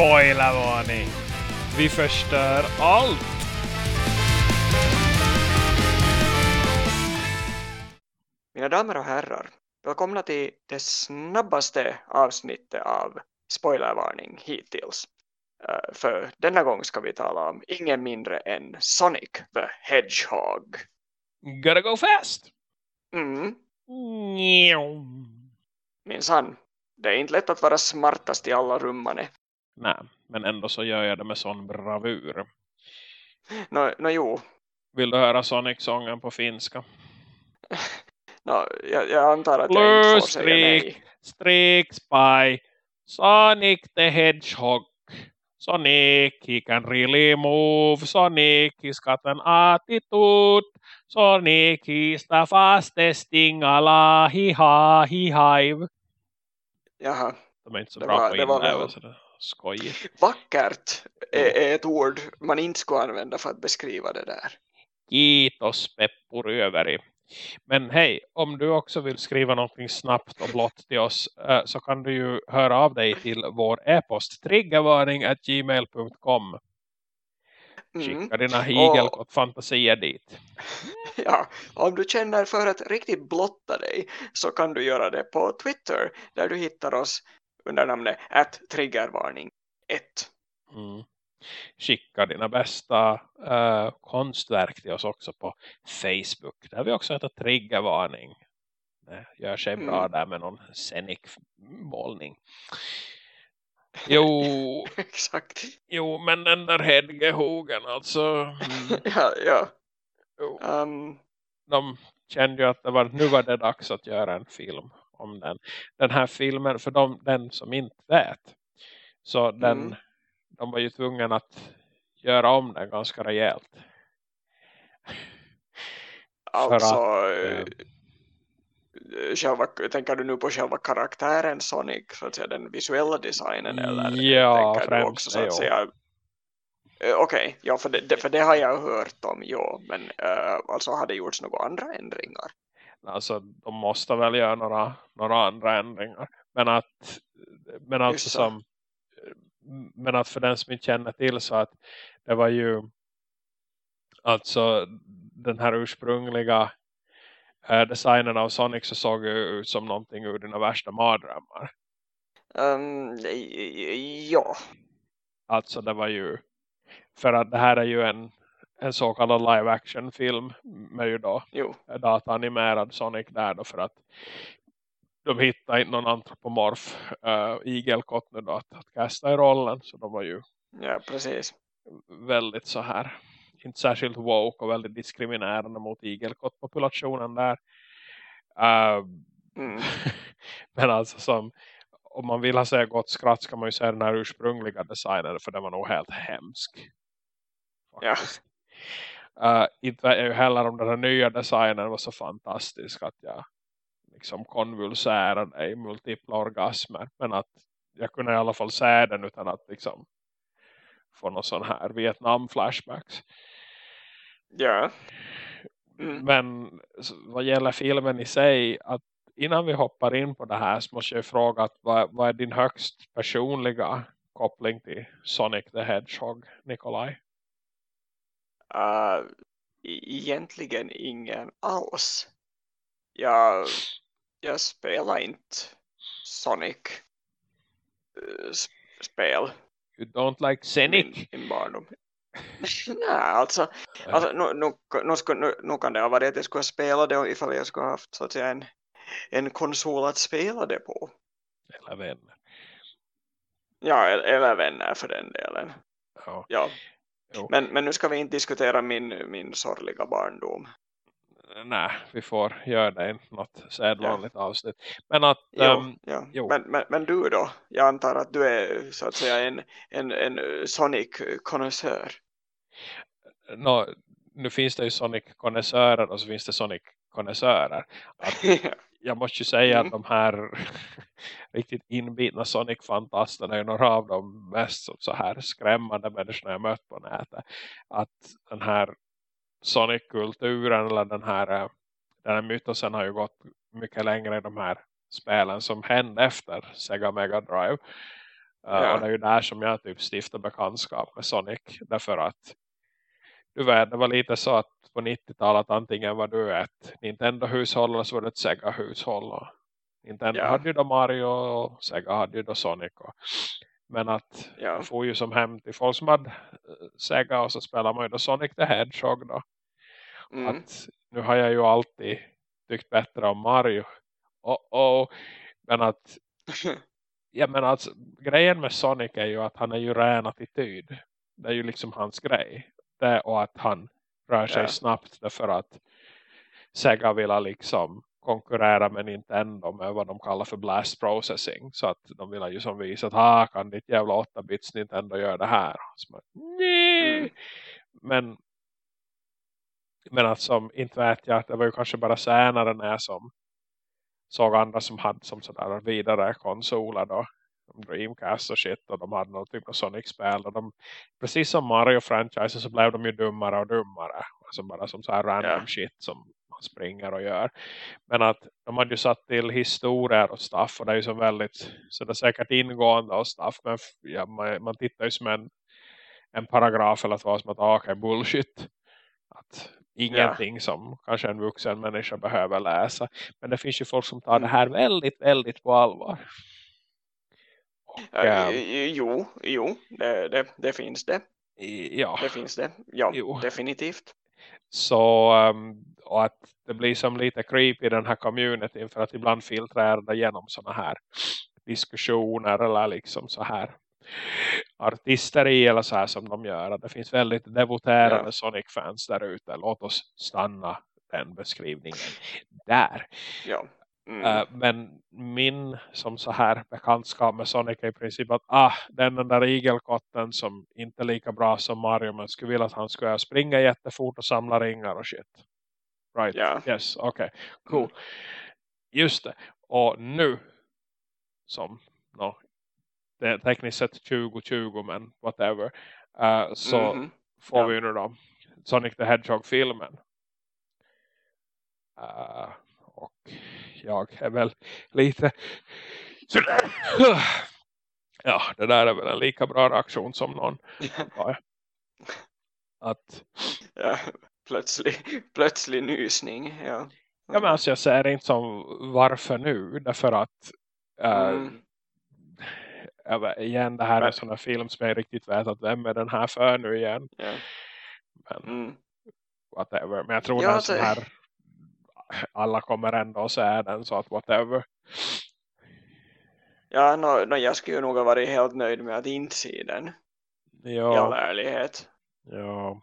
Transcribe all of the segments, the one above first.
Spoilervarning! Vi förstör allt! Mina damer och herrar, välkomna till det snabbaste avsnittet av spoilervarning hittills. Uh, för denna gång ska vi tala om ingen mindre än Sonic the Hedgehog. Gotta go fast! Mm, Njaw. minsann. Det är inte lätt att vara smartast i alla rummane. Nej, men ändå så gör jag det med sån bravur. Nå, nå jo, Vill du höra Sonic-sången på finska? nå, jag, jag antar att jag inte får Plus säga nej. strik spy, Sonic the Hedgehog. Sonic, he can really move. Sonic, he's got an attitude. Sonic, he's the fastest thing ala hi ha hi hive. Jaha, De är inte så Det bra var- på det skojigt. vackert är, är ett ord man inte skulle använda för att beskriva det där. Kiitos Peppu Röveri. Men hej, om du också vill skriva någonting snabbt och blott till oss eh, så kan du ju höra av dig till vår e-post triggervarning at gmail.com. Mm. Skicka dina higelkott fantasier dit. Ja, om du känner för att riktigt blotta dig så kan du göra det på Twitter där du hittar oss under namnet att triggervarning 1. Mm. Skicka dina bästa eh, konstverk till oss också på Facebook. Där vi också heter triggervarning. Det gör sig bra Mm. där med någon scenic målning. Jo, Exakt. Jo, men den där Hedgehogen alltså. Mm, Ja, ja. jo, Um, de kände ju att det var, nu var det dags att göra en film om den. Den här filmen, för de, den som inte vet. Så den, Mm. de var ju tvungna att göra om den ganska rejält. Alltså, att, eh, själva, tänker du nu på själva karaktären Sonic, så att säga den visuella designen eller Ja, tänker du främst också så att säga Eh, Okej, ja för det, det, för det har jag hört om, ja, men uh, alltså har det gjorts några andra ändringar? Alltså de måste väl göra några, några andra ändringar. Men att, men alltså som men att för den som inte känner till så att det var ju alltså den här ursprungliga eh, designen av Sonic så såg ut som någonting ur dina värsta mardrömmar. Um, ja, Alltså det var ju för att det här är ju en, en så kallad live action film med ju då jo, dataanimerad Sonic där då för att de hittade inte någon antropomorf uh, igelkott nu då att, att kasta i rollen så de var ju ja precis. väldigt så här inte särskilt woke och väldigt diskriminerande mot igelkottpopulationen där uh, Mm. men alltså som om man vill ha säga gott skratt ska man ju säga den här ursprungliga designen för den var nog helt hemsk Ja. faktiskt. Uh, inte ju heller om den här nya designen var så fantastisk att jag liksom konvulsärade i multipla orgasmer. Men att jag kunde i alla fall säga den utan att liksom få någon sån här Vietnam-flashbacks. Ja. Mm. Men vad gäller filmen i sig, att innan vi hoppar in på det här så måste jag fråga att vad, vad är din högst personliga koppling till Sonic the Hedgehog, Nikolaj? Uh, e- egentligen ingen alls. Jag, jag spelar inte Sonic uh, s- spel You don't like Sonic? min, min barndom. Nej, alltså, alltså nu, nu, nu, nu, nu kan det ha varit att jag skulle ha spelat det ifall jag skulle ha haft så att säga en, en konsol att spela det på. Eller vänner. Ja, eller, eller vänner för den delen. Ja. Ja. Men, men nu ska vi inte diskutera min, min sorgliga barndom. Nej, vi får göra det i något sedvanligt avsnitt. Men att, Jo, ehm, ja. jo. Men, men, men du då? Jag antar att du är så att säga en, en, en Sonic-konnässör. nå, nu finns det ju Sonic-konnässörer och så finns det Sonic-konnässörer. Att jag måste ju säga Mm. att de här riktigt inbitna Sonic-fantasterna är några av de mest så- här skrämmande människorna jag mött på nätet. Att den här Sonic-kulturen eller den här, eh, den här mytosen har ju gått mycket längre i de här spelen som hände efter Sega Mega Drive. Uh, ja. Och det är ju där som jag typ stiftar bekantskap med Sonic. Därför att du vet, det var lite så att på 90-talet antingen var du ett Nintendo-hushåll eller så var det ett Sega-hushåll. Nintendo ja. hade ju då Mario och Sega hade ju då Sonic. Och, men att ja. jag får ju som hem till folk som hade Sega och så spelar man ju då Sonic the Hedgehog då. Mm. Att nu har jag ju alltid tyckt bättre om Mario. Oh, oh. Men att ja, men alltså, grejen med Sonic är ju att han är ju ren attityd. Det är ju liksom hans grej. Det och att han rör sig ja. snabbt därför att Sega vill liksom konkurrera med Nintendo med vad de kallar för blast processing. Så att de vill ju som visa att ah, kan ditt jävla 8-bits Nintendo göra det här? Så, nej! Mm. Men men att som, inte vet jag, det var ju kanske bara senare när jag som såg andra som hade som sådär vidare konsoler då. Dreamcast och shit och de hade någon typ av Sonic-spel och de, precis som Mario-franchisen så blev de ju dummare och dummare. Alltså bara som så här random yeah. shit som man springer och gör. Men att de hade ju satt till historier och stuff och det är ju så väldigt så det är säkert ingående och stuff men ja, man, man tittar ju som en, en paragraf eller vara som att ah, okay, bullshit. Att ingenting ja. som kanske en vuxen människa behöver läsa. Men det finns ju folk som tar det här mm. väldigt, väldigt på allvar. Ja, ähm, jo, jo det, det, det, finns det. Ja. Det finns det. Ja, jo. definitivt. Så um, och att det blir som lite creepy i den här communityn för att ibland filtrerar det genom sådana här diskussioner eller liksom så här artister i eller så här som de gör. Det finns väldigt devoterade ja. Sonic-fans där ute. Låt oss stanna den beskrivningen där. Ja. Mm. Uh, men min som så här bekantskap med Sonic är i princip att ah, den, den där igelkotten som inte är lika bra som Mario men skulle vilja att han skulle springa jättefort och samla ringar och shit. Right, yeah. yes, okej, okay. cool. Mm. Just det, och nu som no, det är tekniskt sett 2020 men whatever. Uh, så mm -hmm. får ja. vi nu då Sonic the Hedgehog-filmen. Uh, och jag är väl lite ja, det där är väl en lika bra reaktion som någon att ja, plötslig, plötslig nysning ja. ja men alltså jag säger inte som varför nu därför att uh, mm igen det här är en sån här film som jag riktigt vet att vem är den här för nu igen. Yeah. Men mm. whatever. Men jag tror ja, den sån här alla kommer ändå att säga den så att whatever. Ja, no, no, jag skulle nog ha varit helt nöjd med att inte se den. Ja. I all ärlighet. Ja.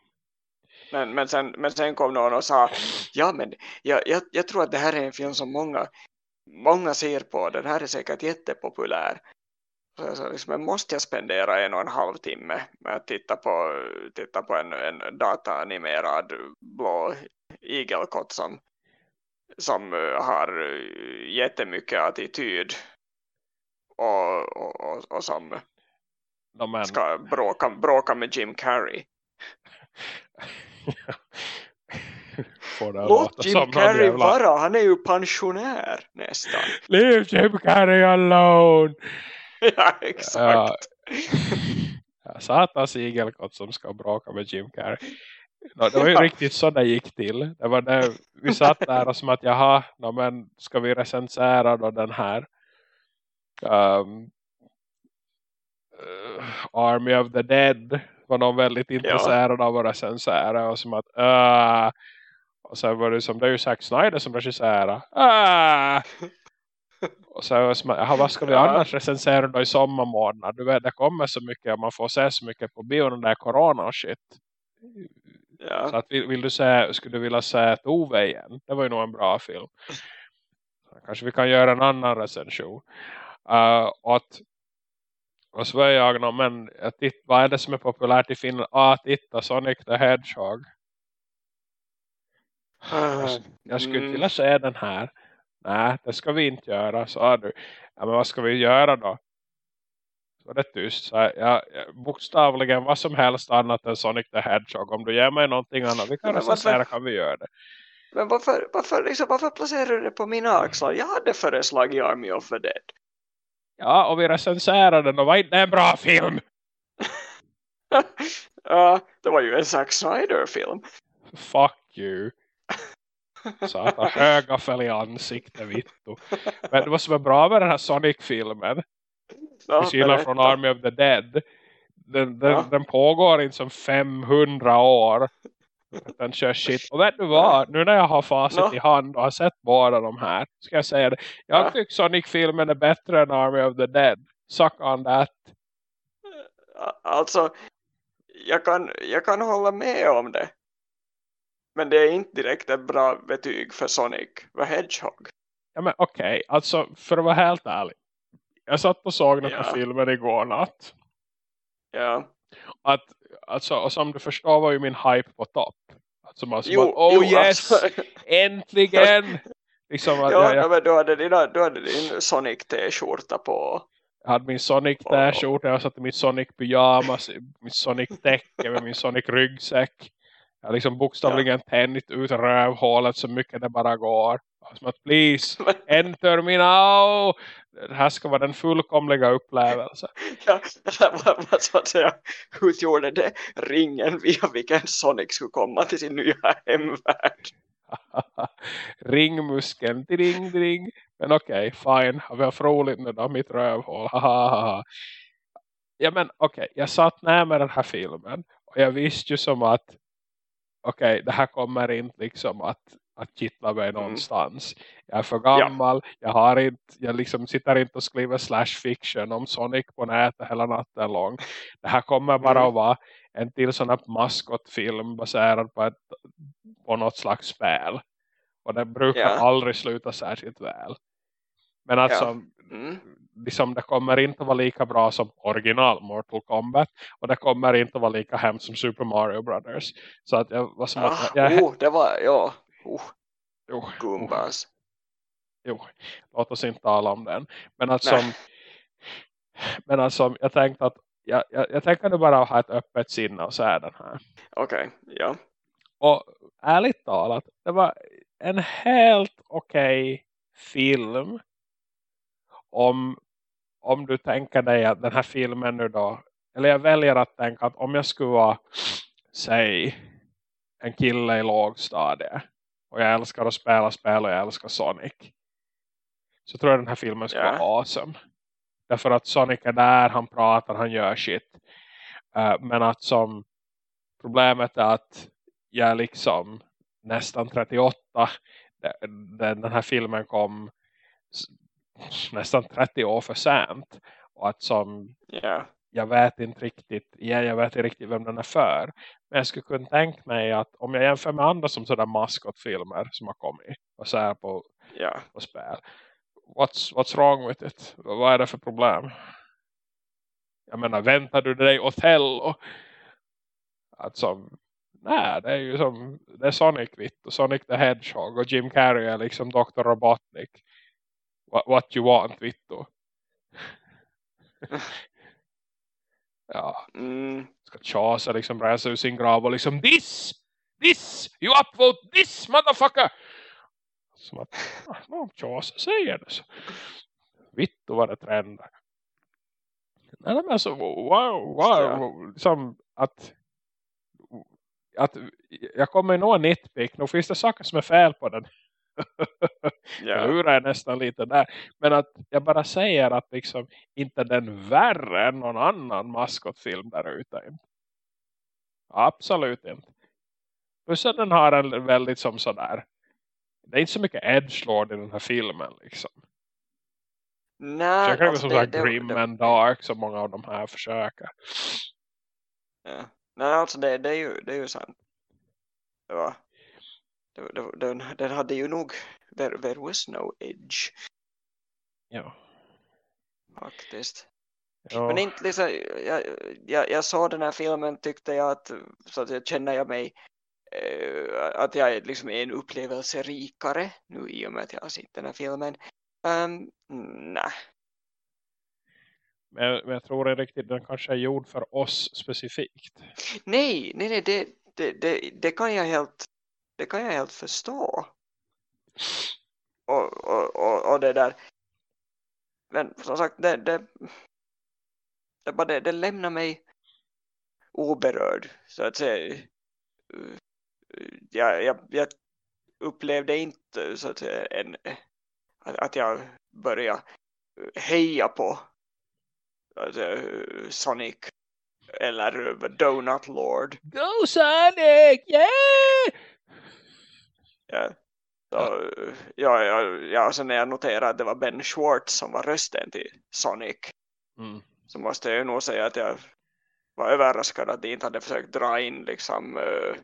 Men, men, sen, men sen kom någon och sa ja men jag, jag, jag tror att det här är en film som många många ser på. Den här är säkert jättepopulär. Så liksom, måste jag spendera en och en halv timme med att titta på, titta på en, en dataanimerad blå igelkott som, som eh, har eh, jättemycket attityd och, och, och, som no, ska bråka, bråka med Jim Carrey. Låt Jim Carrey vara, han är ju pensionär nästan. Leave Jim Carrey alone! ja, exakt. Ja, satans igelkott som ska bråka med Jim Carrey. No, det var ju riktigt så det gick till. Det var det, vi satt där och som att jaha, no, men ska vi recensera då den här um, uh, Army of the Dead var de väldigt intresserade ja. av att recensera och som att uh, och sen var det som det är ju Zack Snyder som regisserar. Uh, och så jaha, vad ska vi ja. annars recensera då i sommarmånader? Du vet, det kommer så mycket och man får se så mycket på bio när det är corona och shit. Ja. Så att, vill, vill, du se, skulle du vilja se ett Ove igen? Det var ju nog en bra film. Kanske vi kan göra en annan recension. Uh, och, att, och så var jag nog, men titt, vad är det som är populärt i Finland? Ah, titta, Sonic the Hedgehog. Jag, jag skulle mm. vilja se den här. Nej, det ska vi inte göra, sa du. Ja, men vad ska vi göra då? Så det tyst. Så jag, bokstavligen vad som helst annat än Sonic the Hedgehog. Om du ger mig någonting annat, vi kan recensera kan vi göra det. Men varför, varför, liksom, varför placerar du det på mina axlar? Jag hade föreslagit Army of the Dead. Ja, och vi recenserade den och var inte en bra film. ja, det var ju en Zack Snyder-film. Fuck you. Satan, högaffel i ansiktet, vittu. Men var som är bra med den här Sonic-filmen. Ja, Till skillnad från Army of the Dead. Den, den, Ja. den pågår inte som 500 år. Den kör shit. Och vet du vad? Nu när jag har facit Ja. i hand och har sett båda de här. Ska jag säga det. Jag Ja. tycker Sonic-filmen är bättre än Army of the Dead. Suck on that. Alltså, jag kan, jag kan hålla med om det. Men det är inte direkt ett bra betyg för Sonic the Hedgehog. Ja men okej. Alltså för att vara helt ärlig. Jag satt och såg den här Ja. filmen igår natt. Ja. Att, alltså, och som du förstår var ju min hype på topp. Alltså man Jo, att, oh jo, yes, alltså. äntligen! liksom att ja, jag, ja, jag, men du hade, dina, du hade din Sonic t-skjorta på. hade min Sonic t-skjorta, jag satt i min Sonic pyjamas, min Sonic täcke med min Sonic ryggsäck. Jag har liksom bokstavligen tänjt ut rövhålet så mycket det bara går. Som att please, enter me now! Det här ska vara den fullkomliga upplevelsen. Ja, vad, vad så att säga utgjorde det ringen via vilken Sonic skulle komma till sin nya hemvärld. Ringmuskeln, dring, dring. Men okej, fine. Vi har roligt nu då, mitt rövhål. Ja men okej, jag satt närmare den här filmen. Och jag visste ju som att okej, det här kommer inte liksom att, att kittla mig någonstans. Jag är för gammal, jag har inte, jag liksom sitter inte och skriver slash fiction om Sonic på nätet hela natten lång. Det här kommer bara Mm. att vara en till sån här maskotfilm baserad på, ett, på något slags spel. Och det brukar Ja. aldrig sluta särskilt väl. Men alltså, Mm. liksom, det kommer inte att vara lika bra som original Mortal Kombat. Och det kommer inte att vara lika hemskt som Super Mario Brothers. Så att jag var som Ah, att jag, oh, det var, ja. Oh, jo, Goombas. jo, låt oss inte tala om den. Men alltså, Nej. men alltså jag tänkte att jag, jag, jag tänker nu bara ha ett öppet sinne och säga den här. Okej, ja. Och ärligt talat, det var en helt okej film. Om, om du tänker dig att den här filmen nu då, eller jag väljer att tänka att om jag skulle vara, säg, en kille i lågstadie och jag älskar att spela spel och jag älskar Sonic. Så tror jag den här filmen skulle Ja. vara awesome. Därför att Sonic är där, han pratar, han gör shit. Eh, men att som problemet är att jag är liksom nästan 38 den, den här filmen kom nästan 30 år för sent och att som Ja. jag vet inte riktigt jag vet inte riktigt vem den är för men jag skulle kunna tänka mig att om jag jämför med andra som sådär maskotfilmer som har kommit och så här på, Ja. på spel what's, what's wrong with it? vad är det för problem? jag menar, väntar du dig Othello? Som, nej, det är ju som, det är Sonic vitt och Sonic the Hedgehog och Jim Carrey är liksom Dr. Robotnik. What, what you want, Vittu. ja, Mm. ska tjasa liksom resa ur sin grav och liksom this, this, you upvote this motherfucker. Som att, ah, no, tjasa säger det så. Vittu vad det trendar. Nej, men alltså, wow, wow, som att att jag kommer nå en nitpick. Nu finns det saker som är fel på den. Jag Ja. lurar nästan lite där. Men att jag bara säger att liksom inte den värre än någon annan maskotfilm där ute. Absolut inte. Plus att den har en väldigt som sådär. Det är inte så mycket edgelord i den här filmen liksom. Nej, Försöker det alltså som det, grim det, and dark som många av de här försöker. ja. Nej, alltså det, det, är ju, det är ju sant. Det var, den, den hade ju nog there, there was no edge Ja. faktiskt. ja. Men inte liksom, jag, jag, jag såg den här filmen tyckte jag att så att jag känner jag mig eh, att jag är liksom en upplevelse rikare nu i och med att jag har sett den här filmen. Um, nej, Men, men jag tror inte riktigt den kanske är gjord för oss specifikt. nej, nej, nej det, det, det, det kan jag helt det kan jag helt förstå. Och, och, och, och det där men som sagt, det, det, det, bara det, det lämnar mig oberörd så att säga. Jag, jag, jag upplevde inte så att säga en, att, jag började heja på alltså, Sonic eller Donut Lord. Go Sonic! Yeah! Ja. Så, ja, ja, ja, så när jag noterade att det var Ben Schwartz som var rösten till Sonic Mm. så måste jag nog säga att jag var överraskad att de inte hade försökt dra in liksom uh,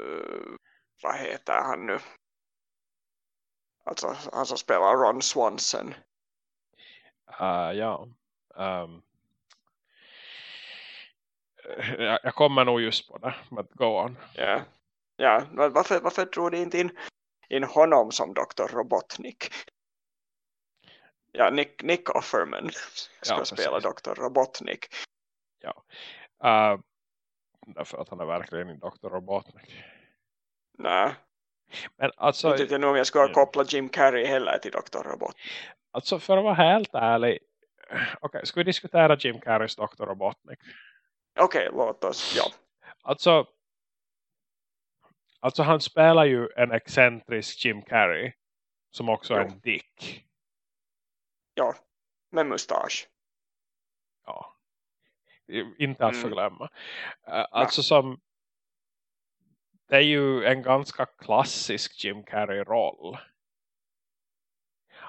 uh, vad heter han nu alltså han som spelar Ron Swanson Uh, ja. Um, jag, jag kommer nog just på det. Men go on. ja, ja varför, varför tror de inte in, in honom som Dr. Robotnik ja, Nick, Nick Offerman ska Ja, spela. Dr. Robotnik Uh, därför att han är verkligen en Dr. Robotnik. nej, Men alltså, inte jag nog om jag skulle ja. koppla Jim Carrey heller till Dr. Robot alltså för att vara helt ärlig. Okej, ska vi diskutera Jim Carreys Dr. Robotnik? okej, låt oss, ja Alltså, alltså han spelar ju en excentrisk Jim Carrey. Som också är Jo. en dick. ja, med mustasch Ja. Inte att Mm. förglömma. Alltså som det är ju en ganska klassisk Jim Carrey-roll.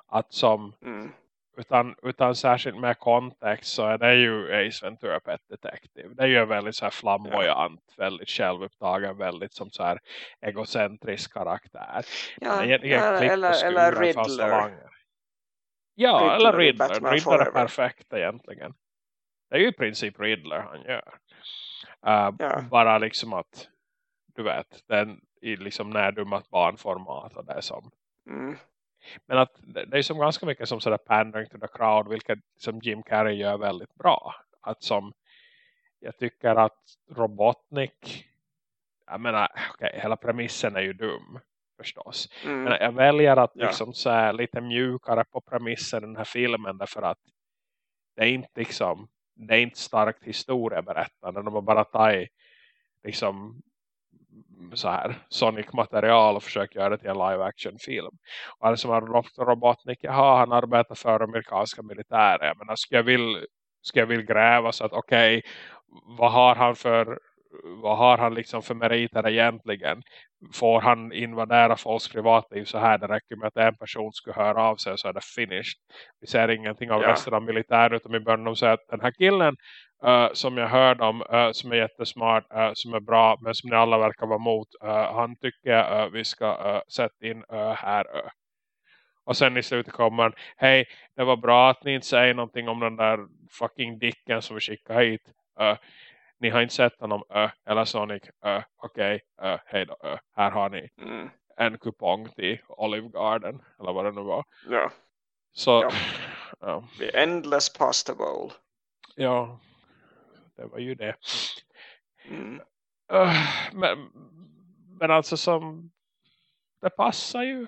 Att som mm. Utan, utan särskilt med kontext så är det ju Ace Ventura Pet Detective. Det är ju en väldigt så här flamboyant, väldigt självupptagen, väldigt som så här egocentrisk karaktär. ja, eller, eller, eller Riddler. Ja, Riddler eller Riddler. Batman Riddler är perfekt egentligen. Det är ju i princip Riddler han gör. Uh, Ja. Bara liksom att, du vet, den i liksom närdummat barnformat och det som. mm. Men att det är som ganska mycket som sådär pandering to the crowd, vilket som Jim Carrey gör väldigt bra. Att som, jag tycker att Robotnik, jag menar, okej, hela premissen är ju dum förstås. Mm. Men jag väljer att Ja. liksom här lite mjukare på premissen i den här filmen därför att det är inte liksom det är inte starkt historieberättande när man bara tar i liksom så här Sonic-material och försöker göra det till en live-action film. Och han som har. Robotnik, jaha, han arbetar för amerikanska militären. Men ska jag vill, ska jag vill gräva så att okej, vad har han för vad har han liksom för meriter egentligen? Får han invadera folks privatliv så här? Det räcker med att en person skulle höra av sig så är det finished. Vi ser ingenting av Ja. resten av militär utan i början de säger att den här killen eh, som jag hörde om, eh, som är jättesmart, eh, som är bra men som ni alla verkar vara emot. han tycker uh, vi ska uh, sätta in uh, här. Och sen i slutet kommer han, hej det var bra att ni inte säger någonting om den där fucking dicken som vi skickade hit. Ni har inte sett honom, uh, eller Sonic, uh, okej, okay, hej då, här har ni Mm. en kupong till Olive Garden, eller vad det nu var. Ja, Så, ja, the endless pasta bowl. ja det var ju det. Mm. Uh, men, men alltså som det passar ju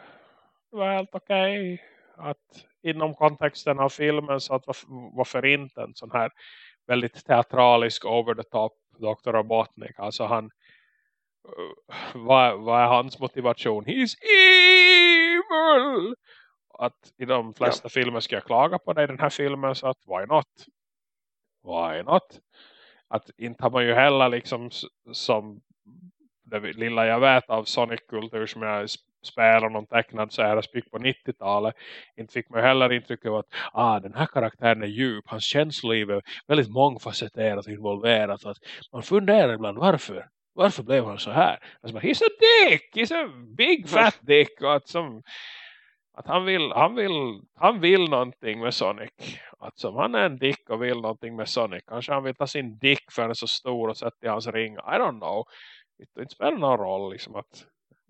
det var helt okej att inom kontexten av filmen så att varför, varför inte en sån här väldigt teatralisk over the top Dr. Robotnik alltså han uh, vad, vad är hans motivation? He's evil! Att i de flesta filmer ska jag klaga på det i den här filmen så att why not? Why not? Att inte har man ju heller liksom som det lilla jag vet av Sonic-kultur som jag spelar någon tecknad så här spik på 90-talet. Inte fick man heller intryck av att ah, den här karaktären är djup. Hans känsloliv är väldigt mångfacetterat och involverat. Att man funderar ibland varför. Varför blev han så här? Alltså, he's a dick! He's a big fat dick! Och att, som, att han, vill, han, vill, han vill någonting med Sonic. Att som han är en dick och vill någonting med Sonic. Kanske han vill ta sin dick för den är så stor och sätta i hans ring. I don't know. Det inte spelar någon roll liksom att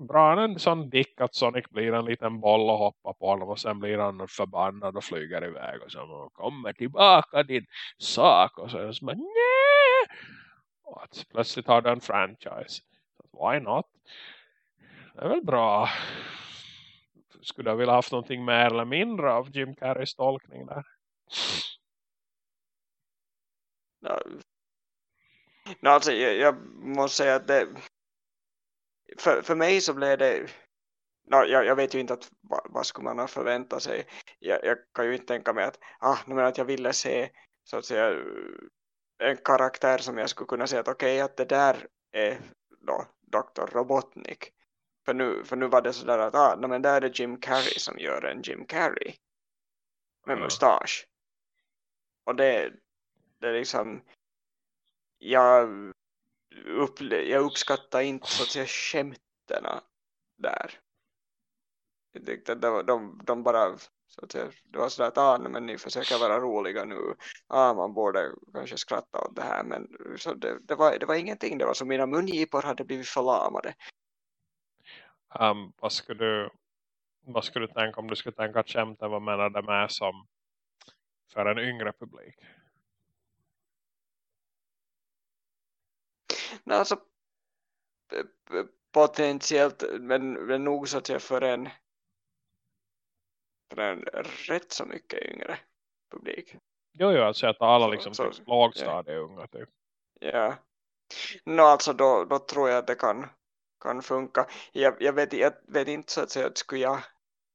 bra han är en sån dick att Sonic blir en liten boll och hoppar på honom och sen blir han förbannad och flyger iväg och så kommer tillbaka din sak och så är det som nej och att plötsligt har du en franchise så why not det är väl bra skulle jag vilja haft någonting mer eller mindre av Jim Carreys tolkning där. No, No, alltså, jag, jag måste säga att det, för, för mig så blev det no, jag, jag vet ju inte att, vad, vad skulle man ha förväntat sig. Jag, jag, kan ju inte tänka mig att, ah, men att jag ville se så att säga en karaktär som jag skulle kunna säga att okej okay, att det där är då Dr. Robotnik för nu, för nu var det sådär att ah, no, men där är det Jim Carrey som gör en Jim Carrey med mustasch och det, det är liksom jag, upple jag uppskattar inte så att säga skämterna där. Jag tyckte att de, de, de bara så att säga, det var sådär att ah, men ni försöker vara roliga nu. Ah, man borde kanske skratta åt det här. Men så det, det, var, det var ingenting. Det var som mina mungipor hade blivit förlamade. Um, vad, skulle du, vad skulle du tänka om du skulle tänka att skämten var menade med som för en yngre publik? Nej, alltså potentiellt men, men nog så att jag för en för en rätt så mycket yngre publik. Jo, jo, alltså att alla liksom så, typ lågstadieunga yeah. typ. Ja. No, alltså då, då tror jag att det kan, kan funka. Jag, jag, vet, jag vet inte så att säga att skulle jag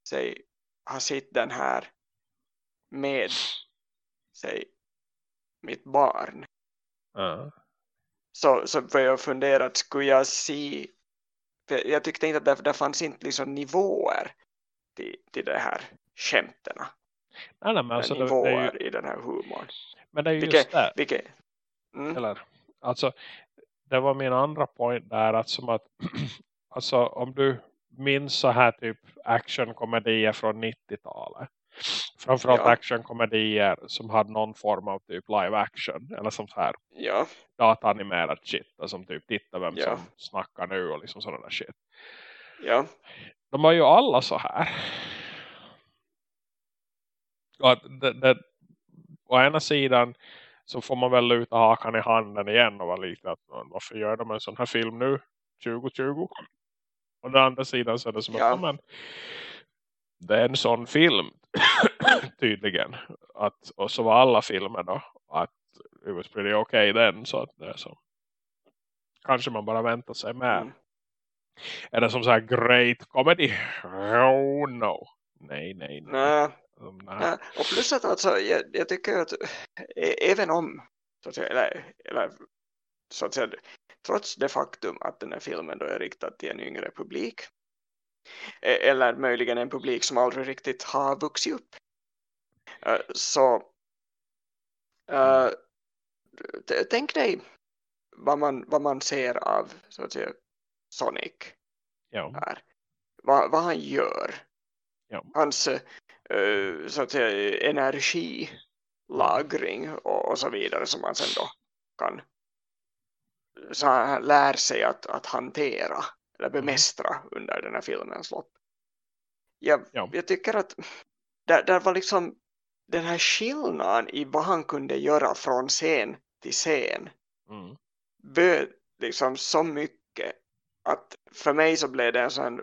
säg, ha sett den här med säg, mitt barn. Uh så, så började jag fundera att skulle jag se jag tyckte inte att det, det fanns inte liksom nivåer till, till det här skämterna. Nej, nej, men alltså nivåer det, det ju, i den här humorn. Men det är ju vilket, just det. Vilket, mm. Eller, alltså, det var min andra point där att som att alltså om du minns så här typ actionkomedier från 90-talet Framförallt ja. actionkomedier som hade någon form av typ live action. Eller som så här ja. dataanimerat shit. Som typ tittar vem ja. som snackar nu och liksom sådana där shit. Ja. De var ju alla så här. Och att det, det, å ena sidan så får man väl luta hakan i handen igen och vara lite att varför gör de en sån här film nu 2020? Och å andra sidan så är det som ja. att men, det är en sån film tydligen. Att, och så var alla filmer då. Att it was pretty okay then. Så att det är så. Kanske man bara väntar sig med. Mm. Är det som så här great comedy? Oh no. Nej, nej, nej. nej. Nej. Och plus att alltså, jag, jag tycker att även om så att säga, eller, eller så att säga, trots det faktum att den här filmen då är riktad till en yngre publik E- eller möjligen en publik som aldrig riktigt har vuxit upp. Eh, så uh, tänk dig vad man, vad man ser av så att säga, Sonic ja. här. Vad, vad han gör. Ja. Hans så att säga, energilagring och, och så vidare som man sen då kan så han lär sig att, att hantera eller mm. bemästra under den här filmens lopp. Jag, ja. jag tycker att där, där var liksom den här skillnaden i vad han kunde göra från scen till scen mm. böd liksom så mycket att för mig så blev det en sån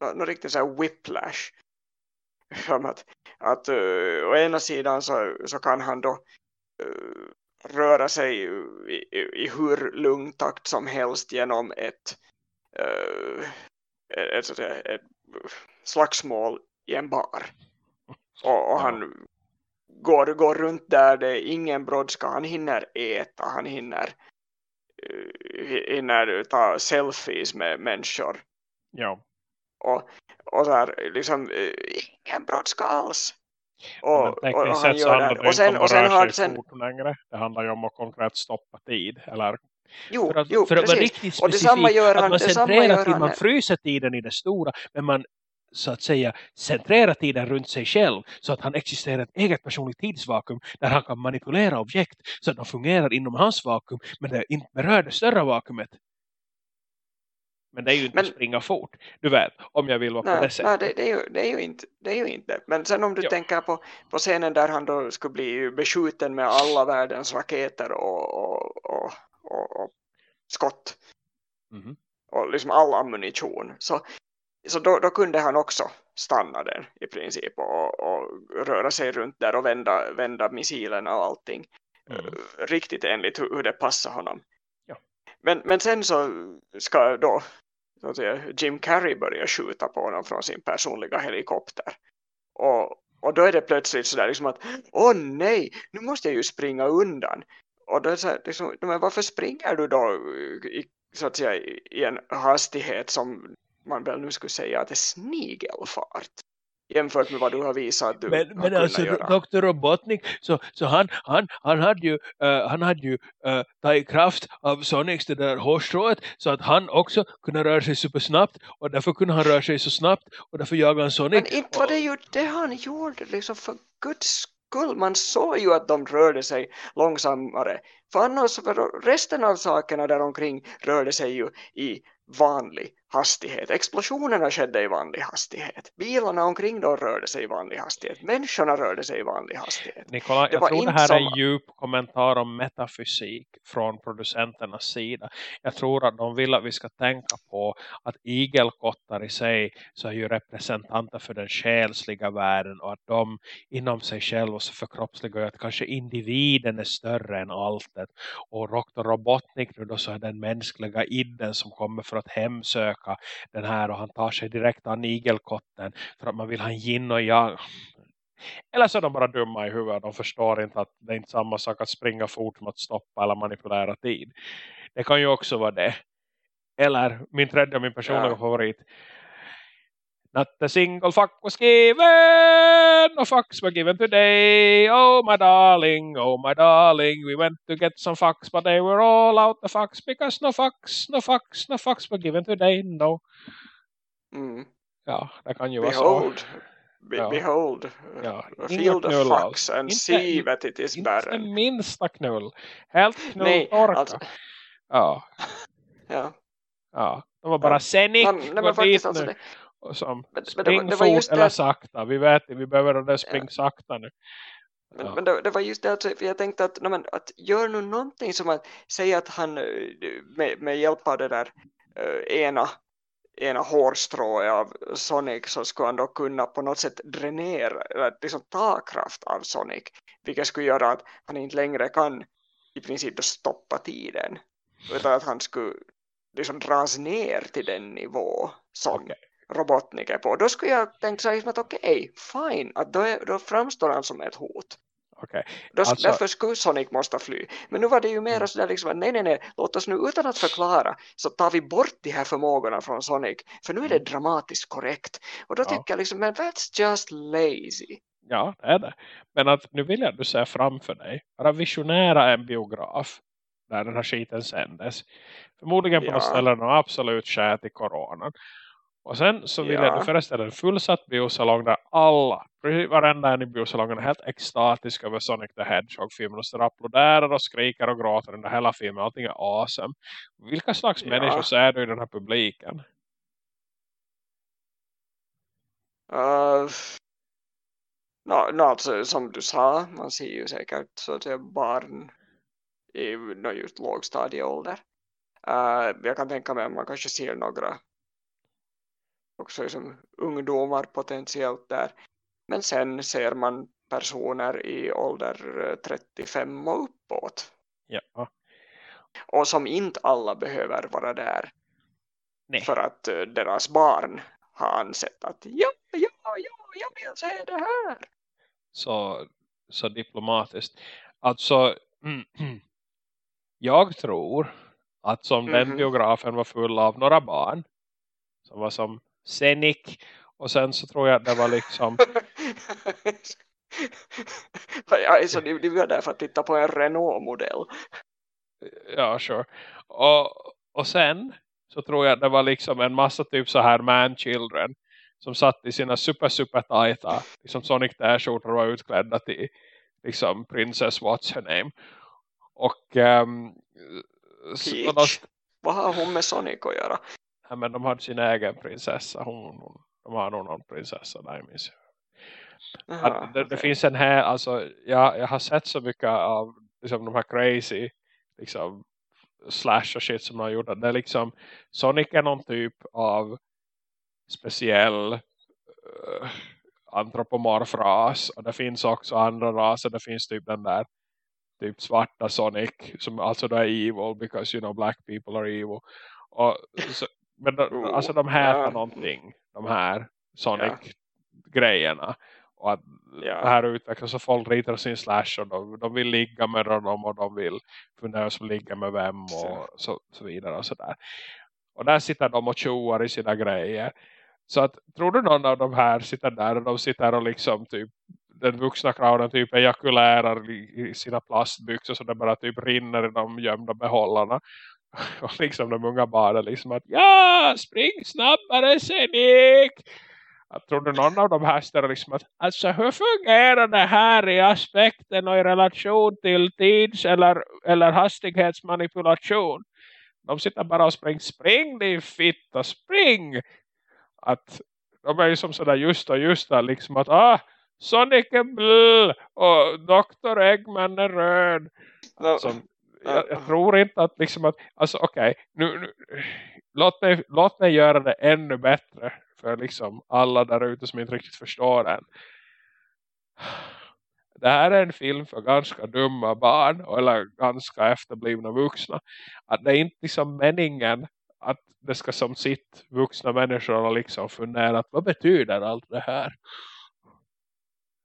någon riktigt så här whiplash som att, att uh, å ena sidan så, så kan han då uh, röra sig i, i, i hur lugn takt som helst genom ett uh, ett, ett, ett slagsmål i en bar. Och, och han går, går runt där, det är ingen brådska, han hinner äta, han hinner, uh, hinner ta selfies med människor. Ja. Och, och så här, liksom, uh, ingen brådska alls. Och, och, och han gör det. Och sen, och sen har sen... längre. Det handlar ju om att konkret stoppa tid. Eller Jo, för att, jo, för att vara riktigt specifik. att man centrerar tid, man fryser tiden i det stora. Men man så att säga centrerar tiden runt sig själv så att han existerar ett eget personligt tidsvakuum där han kan manipulera objekt så att de fungerar inom hans vakuum men det inte berör det större vakuumet. Men det är ju inte men, att springa fort. Du vet, om jag vill vara nej, på det sättet. Nej, det, det, är ju, det, är ju inte, det är ju inte. Men sen om du jo. tänker på, på scenen där han då skulle bli beskjuten med alla världens raketer och, och, och och, och skott mm. och liksom all ammunition så, så då, då kunde han också stanna den i princip och, och röra sig runt där och vända, vända missilerna och allting mm. riktigt enligt hur, hur det passar honom. Men, men sen så ska då Jim Carrey börjar skjuta på honom från sin personliga helikopter. Och, och då är det plötsligt sådär liksom att åh nej, nu måste jag ju springa undan. Och då är det så här, liksom, men varför springer du då i, så att säga, i en hastighet som man väl nu skulle säga att det är snigelfart? Jämfört med vad du har visat du men, men alltså göra. Dr. Robotnik så, så han, han, han hade ju, uh, han hade ju uh, tagit kraft av Sonics det där hårstrået så att han också kunde röra sig supersnabbt och därför kunde han röra sig så snabbt och därför jagade han Sonic. Men inte var det ju det han gjorde liksom för guds skull. Man såg ju att de rörde sig långsammare. För annars, resten av sakerna där omkring rörde sig ju i vanlig hastighet. Explosionerna skedde i vanlig hastighet. Bilarna omkring dem rörde sig i vanlig hastighet. Människorna rörde sig i vanlig hastighet. Nikola, jag tror det här som... är en djup kommentar om metafysik från producenternas sida. Jag tror att de vill att vi ska tänka på att igelkottar i sig så är ju representanter för den själsliga världen och att de inom sig själva så förkroppsligar att kanske individen är större än alltet. Och Dr. Robotnik nu då så är den mänskliga idden som kommer för att hemsöka tillbaka den här och han tar sig direkt av nigelkotten för att man vill ha en yin och yang. Eller så är de bara dumma i huvudet. De förstår inte att det är inte samma sak att springa fort som att stoppa eller manipulera tid. Det kan ju också vara det. Eller min tredje och min personliga ja. favorit. Not a single fuck was given. No fucks were given today. Oh my darling, oh my darling. We went to get some fucks but they were all out the fucks. Because no fucks, no fucks, no fucks were given today. No. Mm. Ja, det kan ju Behold. vara så. Be ja. Behold, ja, a field of fucks and inte, see that it is barren. Inte minsta knull. Helt knulltorka. Alltså. Ja. ja. Ja, de var bara ja. Senik. Nej, men faktiskt, alltså det, som men, spring men det var, det fort eller det... sakta. Vi vet vi behöver det spring ja. sakta nu. Men, ja. men det, det, var just det alltså, för jag tänkte att, men, att gör nu någonting som att säga att han eh, med, med hjälp av det där uh, ena ena hårstrået av Sonic så skulle han då kunna på något sätt dränera eller liksom ta kraft av Sonic vilket skulle göra att han inte längre kan i princip stoppa tiden utan att han skulle liksom dras ner till den nivå som okay. Robotnik är på. Då skulle jag tänka så här, att okej, okay, fine, att då, är, då framstår han som ett hot. Okay. Alltså... Därför skulle Sonic måste fly. Men nu var det ju mer mm. sådär liksom nej, nej, nej, låt oss nu utan att förklara så tar vi bort de här förmågorna från Sonic. För nu är det mm. dramatiskt korrekt. Och då ja. tycker jag liksom, men that's just lazy. Ja, det är det. Men att nu vill jag att du ser framför dig. Bara visionära en biograf där den här skiten sändes. Förmodligen på ja. något ställe något absolut skät i coronan. Och sen så vill ja. jag föreställa en fullsatt biosalong där alla, varenda en i biosalongen är helt extatisk över Sonic the Hedgehog-filmen och står applåderar och skriker och gråter under hela filmen. Allting är awesome. Vilka slags ja. människor ser du i den här publiken? Uh, no, no, alltså, som du sa, man ser ju säkert så att säga barn i no, just lågstadieålder. Uh, jag kan tänka mig att man kanske ser några också liksom ungdomar potentiellt där. Men sen ser man personer i ålder 35 och uppåt. Ja. Och som inte alla behöver vara där. Nej. För att uh, deras barn har ansett att ja, ja, ja, jag vill se det här. Så, så diplomatiskt. Alltså, jag tror att som mm -hmm. den biografen var full av några barn som var som Scenic. Och sen så tror jag att det var liksom... ja, så ni, ni var där för att titta på en Renault-modell. Ja, sure. Och, och sen så tror jag att det var liksom en massa typ så här man-children som satt i sina super super tajta liksom Sonic Dash-skjortor och var utklädda till liksom Princess What's Her Name. Och um, Peach. Vad har hon med Sonic att göra? Ja, men de hade sin egen prinsessa. Hon, hon, de har nog någon prinsessa där minns Aha, det, det finns en här, alltså jag, jag har sett så mycket av liksom, de här crazy liksom, slash och shit som de har gjort. Det är liksom, Sonic är någon typ av speciell uh, antropomorf ras och det finns också andra raser, det finns typ den där typ svarta Sonic som alltså då är evil because you know black people are evil och, så, men de, oh, alltså de heter yeah. någonting de här Sonic-grejerna yeah. och att det här utvecklas och folk ritar sin slash och de, de vill ligga med dem och de vill fundera som ligga med vem och så, så vidare och sådär och där sitter de och tjoar i sina grejer så att, tror du någon av de här sitter där och de sitter och liksom typ den vuxna crowden typ ejakulärar i, i sina plastbyxor så det bara typ rinner i de gömda behållarna. Och liksom de unga barnen liksom att ja, spring snabbare Senik! Jag tror du någon av de här ställer liksom att alltså hur fungerar det här i aspekten och i relation till tids eller, eller hastighetsmanipulation? De sitter bara och springer, spring din fitta, spring! Att de är ju som sådär just och just där liksom att ah, Sonic är blå och Dr. Eggman är röd. Alltså, jag, jag, tror inte att liksom att, alltså okej, okay, nu, nu, låt, mig, låt mig göra det ännu bättre för liksom alla där ute som inte riktigt förstår den. Det här är en film för ganska dumma barn eller ganska efterblivna vuxna. Att det är inte liksom meningen att det ska som sitt vuxna människor liksom fundera att vad betyder allt det här?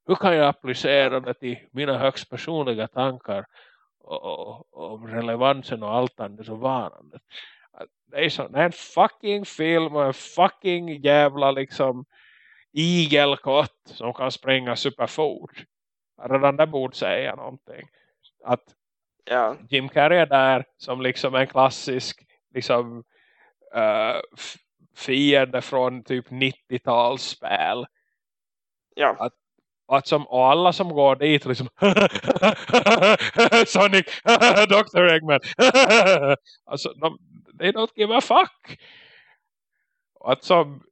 hur kan jag applicera det till mina högst personliga tankar om relevansen och allt annat och varandet. Det är, så, det är en fucking film och en fucking jävla liksom igelkott som kan springa superfort. Redan där borde säga någonting. Att ja. Jim Carrey är där som liksom en klassisk liksom uh, fiende från typ 90-talsspel. Ja. Att att som, och alla som går dit liksom Sonic, Dr. Eggman alltså de, they don't give a fuck och att som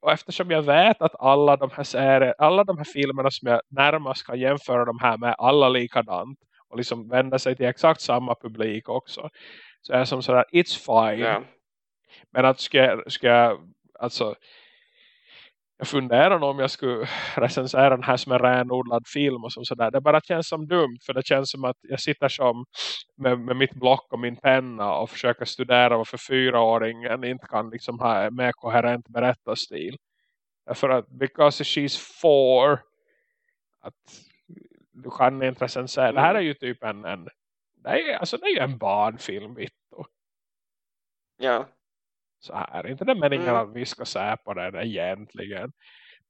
och eftersom jag vet att alla de här serier, alla de här filmerna som jag närmast kan jämföra de här med alla likadant och liksom vända sig till exakt samma publik också så är jag som sådär, it's fine yeah. men att ska, ska alltså jag funderar om jag skulle recensera den här som en renodlad film och sådär. Det bara känns som dumt för det känns som att jag sitter som med, med mitt block och min penna och försöker studera varför fyraåringen inte kan liksom ha en mer koherent berättarstil. För att because she's four att du kan inte recensera. Det här är ju typ en, en det är, alltså det är ju en barnfilm Vitto. Ja så här. Inte det meningen mm. att vi ska se på den egentligen.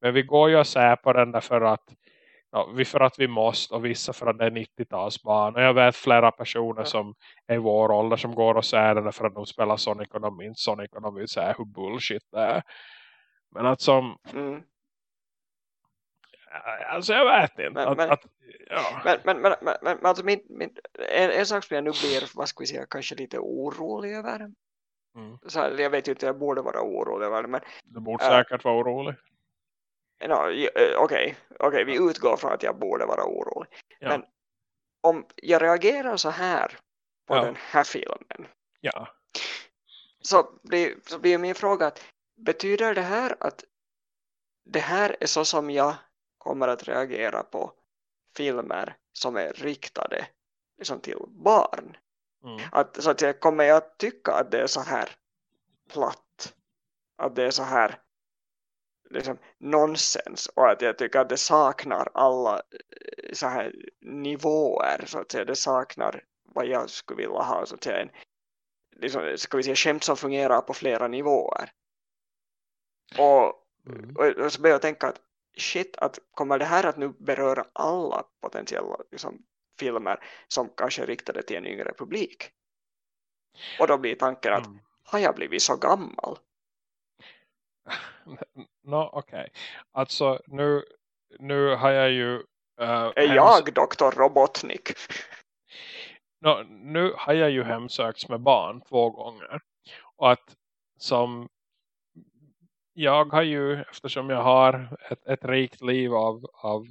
Men vi går ju se på den därför att ja, vi för att vi måste och vissa för att det är 90-talsbarn. Och jag vet flera personer som är i vår ålder som går och ser den för att de spelar Sonic och de minns Sonic och de vill säga hur bullshit det är. Men att som mm. Alltså jag vet inte. Men, att, men, att, ja. men, men, men, men, men alltså min, min, en, en sak som jag nu blir, vad ska vi säga, kanske lite orolig över. Mm. Så jag vet ju inte, jag borde vara orolig. Men, du borde äh, säkert vara orolig. No, Okej, okay, okay, vi utgår från att jag borde vara orolig. Ja. Men om jag reagerar så här på ja. den här filmen. Ja. Så blir, så blir min fråga att betyder det här att det här är så som jag kommer att reagera på filmer som är riktade liksom till barn? Mm. Att, så att jag kommer jag tycka att det är så här platt. Att det är så här liksom nonsens och att jag tycker att det saknar alla eh, så här nivåer så att säga. Det saknar vad jag skulle vilja ha så att säga en liksom, ska vi säga skämt som fungerar på flera nivåer. Och, mm. och, och så börjar jag tänka att shit, att kommer det här att nu beröra alla potentiella liksom, filmer som kanske är riktade till en yngre publik. Och då blir tanken att mm. har jag blivit så gammal? no, okej. Okay. Alltså nu, nu har jag ju... Uh, är jag doktor Robotnik? no, nu har jag ju hemsökts med barn två gånger. Och att som jag har ju, eftersom jag har ett, ett rikt liv av, av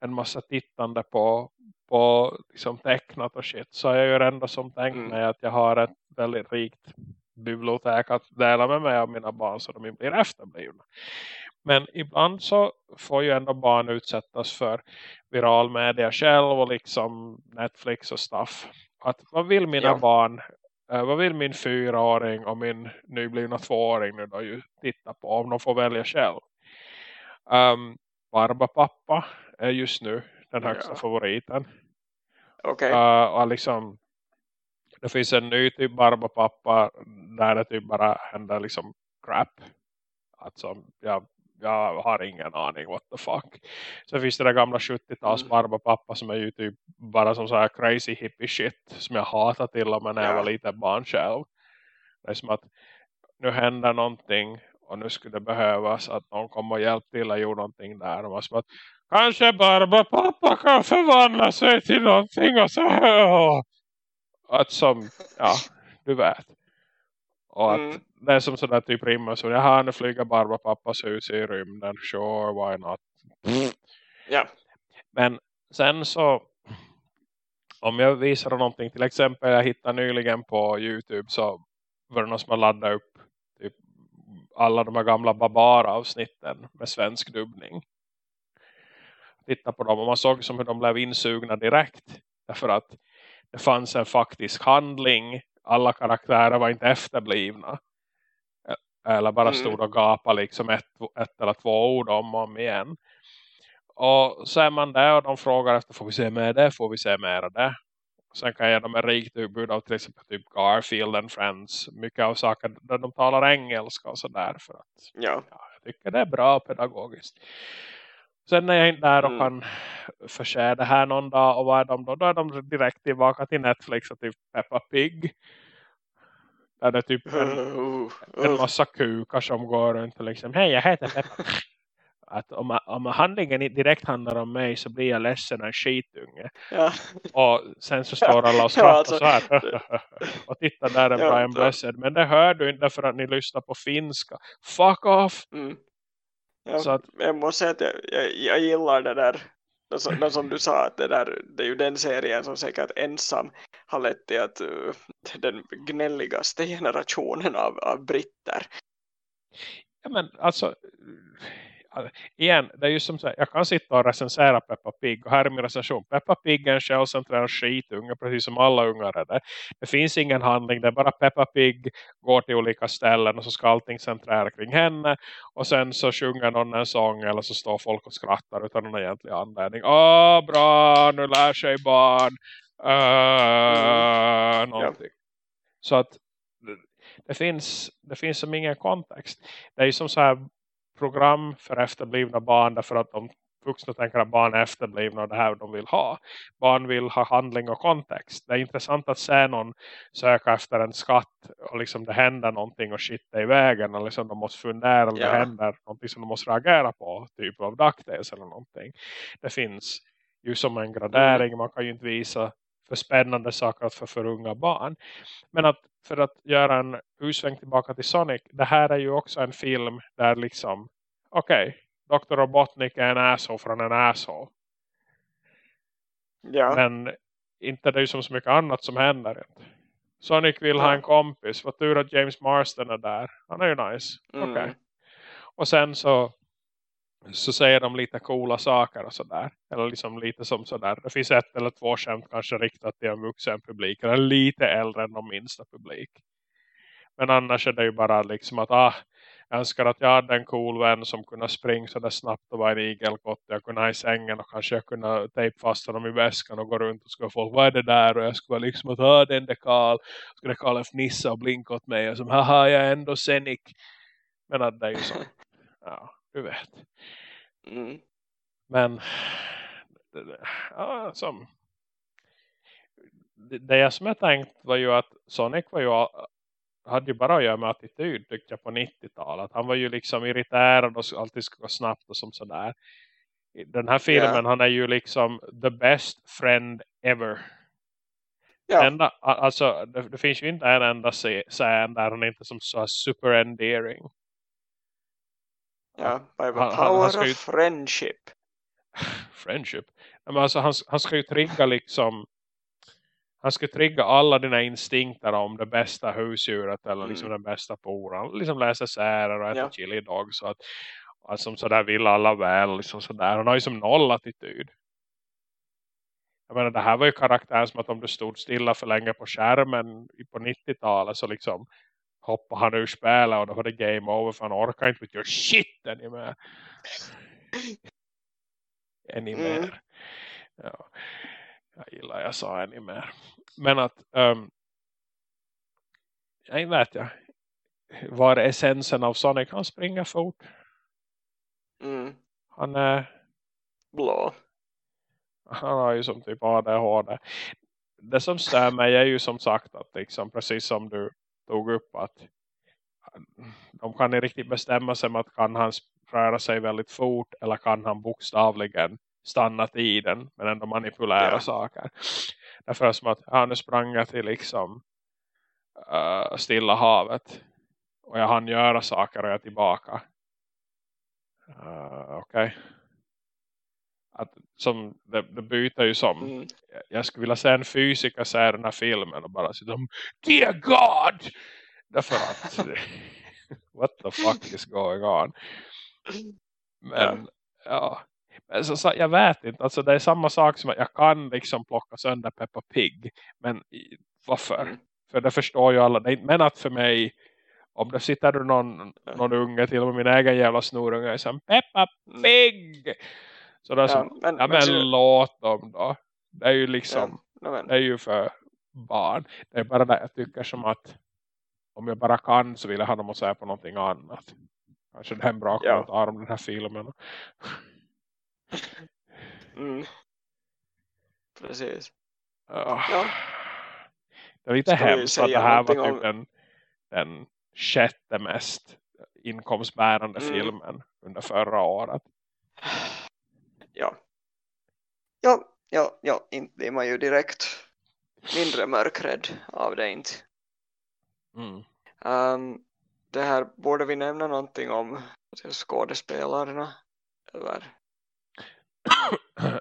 en massa tittande på, på liksom tecknat och shit så är jag ju ändå som tänkt mm. mig att jag har ett väldigt rikt bibliotek att dela med mig av mina barn så de inte blir efterblivna. Men ibland så får ju ändå barn utsättas för viral media själv och liksom Netflix och stuff. Att vad vill mina Ja. barn, eh, vad vill min fyraåring och min nyblivna tvååring nu då ju titta på om de får välja själv. Um, Barbapappa är just nu den högsta Ja. favoriten. Okej. Uh, och liksom det finns en ny typ Barbapappa där det typ bara händer liksom crap. Alltså jag, jag har ingen aning what the fuck. Så finns det där gamla 70-tals Mm. Barbapappa som är ju typ bara som så här crazy hippie shit som jag hatar till och med när jag Ja. var liten barn själv. Det är som att nu händer någonting och nu skulle det behövas att någon kommer och hjälper till och gjorde någonting där. Och man som att kanske Barbapappa kan förvandla sig till någonting och så här. Att som, ja, du vet. Och att Mm. det är som sådär typ rimmar så jag har nu flyga Barbapappas hus i rymden. Sure, why not? Ja. Men sen så om jag visar någonting, till exempel jag hittade nyligen på Youtube så var det någon som har laddat upp typ alla de här gamla Babar-avsnitten med svensk dubbning. Titta på dem och man såg som hur de blev insugna direkt. Därför att det fanns en faktisk handling. Alla karaktärer var inte efterblivna. Eller bara Mm. stod och gapade liksom ett, ett eller två ord om och om igen. Och så är man där och de frågar efter får vi se mer det, får vi se mer av det. Sen kan jag ge dem en rikt utbud av till exempel typ Garfield and Friends. Mycket av saker där de talar engelska och sådär. För att Ja. ja, jag tycker det är bra pedagogiskt. Sen är jag inte där och Mm. kan förse det här någon dag. Och vad är de då? Då är de direkt tillbaka till Netflix och typ Peppa Pig. Där det är typ en, Uh, en uh. massa kukar som går runt och liksom Hej jag heter Peppa att om, om handlingen direkt handlar om mig så blir jag ledsen en skitunge. Ja. Och sen så står alla och Ja, skrattar alltså, så här. och titta där är Ja, Brian så- Blessed. Men det hör du inte för att ni lyssnar på finska. Fuck off! Mm. Ja, Så att- jag måste säga att jag, jag, jag gillar det där det som, det som du sa att det, där, det är ju den serien som säkert ensam har lett till att uh, den gnälligaste generationen av, av britter. Ja men alltså igen, det är ju som så här, jag kan sitta och recensera Peppa Pig och här är min recension. Peppa Pig är en självcentrerad skitunge precis som alla ungar är det. Det finns ingen handling, det är bara Peppa Pig går till olika ställen och så ska allting centrera kring henne och sen så sjunger någon en sång eller så står folk och skrattar utan någon egentlig anledning. Åh bra, nu lär sig barn. Uh, någonting. Så att det- det finns, det finns som ingen kontext. Det är ju som så här program för efterblivna barn därför att de vuxna tänker att barn är efterblivna och det här de vill ha. Barn vill ha handling och kontext. Det är intressant att se någon söka efter en skatt och liksom det händer någonting och shit i vägen och liksom de måste fundera och Ja. det händer någonting som de måste reagera på typ av DuckTales eller någonting. Det finns ju som en gradering. Man kan ju inte visa för spännande saker för för unga barn. Men att för att göra en usväng tillbaka till Sonic. Det här är ju också en film där liksom okej, Dr. Robotnik är en asshole från en asshole. Ja, Men inte det är ju som så mycket annat som händer. Sonic vill ha Ja. en kompis. Vad tur att James Marston är där. Han är ju nice. Mm. Okej. Och sen så så säger de lite coola saker och sådär. Eller liksom lite som sådär. Det finns ett eller två skämt kanske riktat till en vuxen publik. Eller lite äldre än de minsta publik. Men annars är det ju bara liksom att ah, jag önskar att jag hade en cool vän som kunde springa så där snabbt och vara en igelkott. Jag kunde ha i sängen och kanske jag kunde tejpa fast honom i väskan och gå runt och skulle folk, vad är det där? Och jag skulle liksom att, ah det är en dekal. Skulle Karl fnissa och blinka åt mig och som, haha jag är ändå Zenik. Men att det är ju så. Ja, du vet. Mm. Men ja, som det, som jag tänkt var ju att Sonic var ju hade ju bara att göra med attityd tyckte jag på 90-talet. Han var ju liksom irriterad och alltid skulle gå snabbt och som sådär. Den här filmen, Ja. han är ju liksom the best friend ever. Ja, Enda, alltså, det, det finns ju inte en enda scen där han inte som så super endearing. Ja, by the han- han power ska ju- of friendship. friendship. Men alltså, han, han ska ju trigga liksom han ska trigga alla dina instinkter om det bästa husdjuret eller liksom Mm. den bästa poran. Liksom läsa särer och äta Ja. chili dog. Så att Alltså sådär vill alla väl. Liksom sådär. Han har ju som noll attityd. Jag menar det här var ju karaktären som att om du stod stilla för länge på skärmen på 90-talet så liksom hoppade han ur spelet och då var det game over för han orkar inte med shit anymore. Anymore. Mm. Ja. Jag gillar jag sa anymore. Men att um, jag vet jag var essensen av Sonic han springer fort. Mm. Han är blå. Han har ju som typ ADHD. Det som mig är ju som sagt att liksom precis som du tog upp att de kan inte riktigt bestämma sig om att kan han röra sig väldigt fort eller kan han bokstavligen stanna tiden men ändå manipulera ja. saker. Därför som att han nu sprang till liksom uh, Stilla havet och jag hann göra saker och jag är tillbaka. Uh, Okej. Okay. Att, som, det, det byter ju som mm. jag skulle vilja se en fysiker se den här filmen och bara om Dear God! Därför att what the fuck is going on? Men ja, ja. Men så, jag vet inte, alltså det är samma sak som att jag kan liksom plocka sönder Peppa Pig. Men varför? Mm. För det förstår ju alla. Det är inte menat för mig om det sitter någon, någon unge till och med min egen jävla snorunge och säger Peppa mm. Så det är som, ja, men, ja, men, men låt dem då. Det är ju liksom, ja, det är ju för barn. Det är bara det jag tycker som att om jag bara kan så vill jag ha dem att säga på någonting annat. Kanske det är en bra kommentar ja. om den här filmen. Mm. Precis. Uh, ja. Det är lite hemskt att det här var typ om... den, den sjätte mest inkomstbärande mm. filmen under förra året. Ja. Ja, ja, ja, inte blir man ju direkt mindre mörkrädd av det inte. Mm. Um, det här borde vi nämna någonting om skådespelarna eller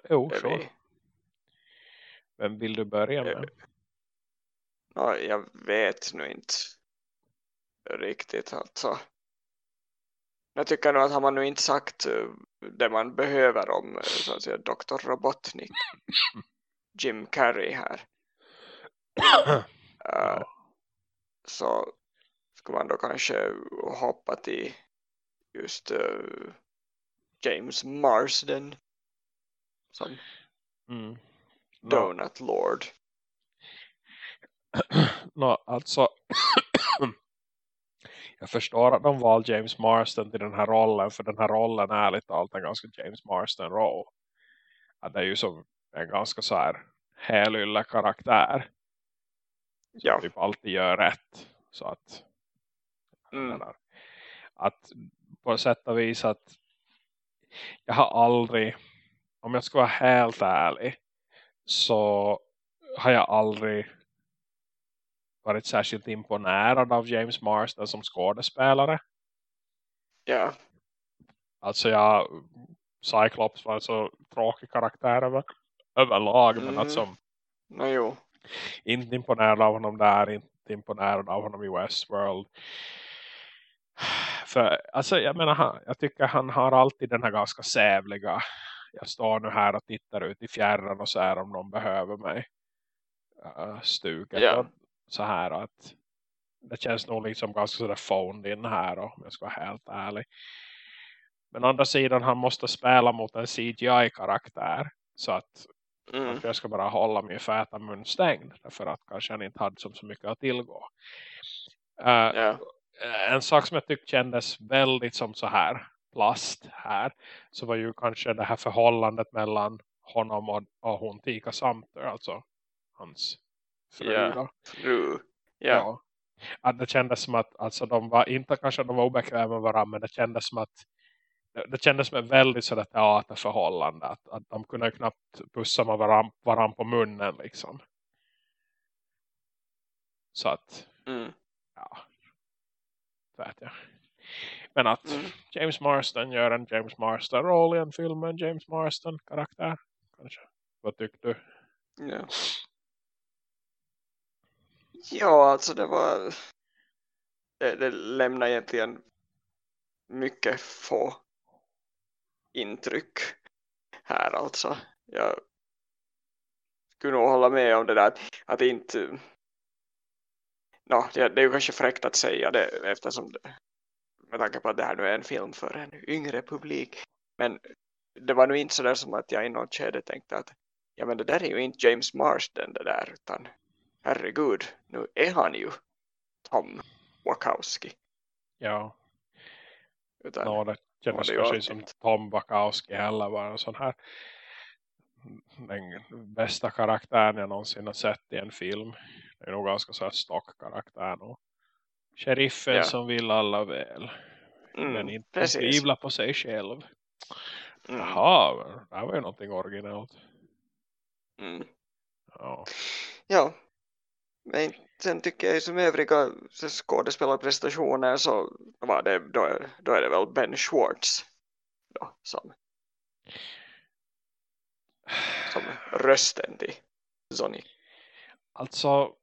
jo, så. Vem vill du börja med? Ja, jag vet nu inte riktigt alltså. Jag tycker nog att har man nu inte sagt eh, det man behöver om eh, så att säga, Dr. Robotnik Jim Carrey här. uh, så ska man då kanske hoppa till just uh, James Marsden som mm. Donut. Lord. no, alltså jag förstår att de valde James Marston till den här rollen för den här rollen är ärligt talat en ganska James Marston roll. Att det är ju som en ganska så här helylle karaktär. Som ja. typ alltid gör rätt. Så att mm. att på sätt och vis att jag har aldrig om jag ska vara helt ärlig så har jag aldrig varit särskilt imponerad av James Marsden som skådespelare. Ja. Alltså jag Cyclops var en så tråkig karaktär över, överlag mm. men alltså no, jo. inte imponerad av honom där inte imponerad av honom i Westworld för alltså jag menar jag tycker han har alltid den här ganska sävliga jag står nu här och tittar ut i fjärran och ser om någon behöver mig uh, stuket yeah. Så här att det känns nog liksom ganska sådär phoned in här om jag ska vara helt ärlig. Men å andra sidan han måste spela mot en CGI-karaktär så att mm. jag ska bara hålla min fäta mun stängd för att kanske han inte hade som så mycket att tillgå. Uh, yeah. En sak som jag tyckte kändes väldigt som så här plast här så var ju kanske det här förhållandet mellan honom och, och hon Tika Samter, alltså hans Yeah. fru. Yeah. Ja. Att det kändes som att alltså de var inte kanske de var obekväma med varandra men det kändes som att det, kändes som ett väldigt sådär teaterförhållande att, att de kunde knappt pussa med varandra, varandra på munnen liksom. Så att mm. ja vet jag. Men att mm. James Marston gör en James Marston-roll i en film med en James Marston-karaktär. Kanske. Vad tyckte du? Ja. Ja, alltså det var... Det, det lämnar egentligen mycket få intryck här alltså. Jag skulle nog hålla med om det där att inte no, det, det är ju kanske fräckt att säga det eftersom det, med tanke på att det här nu är en film för en yngre publik men det var nu inte så där som att jag i något skede tänkte att ja men det där är ju inte James Marsden det där utan herregud, nu är han ju Tom Wachowski. Ja. Utan, no, det kändes kanske som Tom Wachowski heller var en sån här den bästa karaktären jag någonsin har sett i en film. Det är nog ganska så här stockkaraktär. Och sheriffen ja. som vill alla väl. Mm, men inte tvivla på sig själv. Mm. Jaha, det här var ju någonting originellt. Mm. Ja. ja. Men sen tycker jag som övriga skådespelarprestationer så var det, då, är, då är det väl Ben Schwartz då, som som rösten till Sonic. Alltså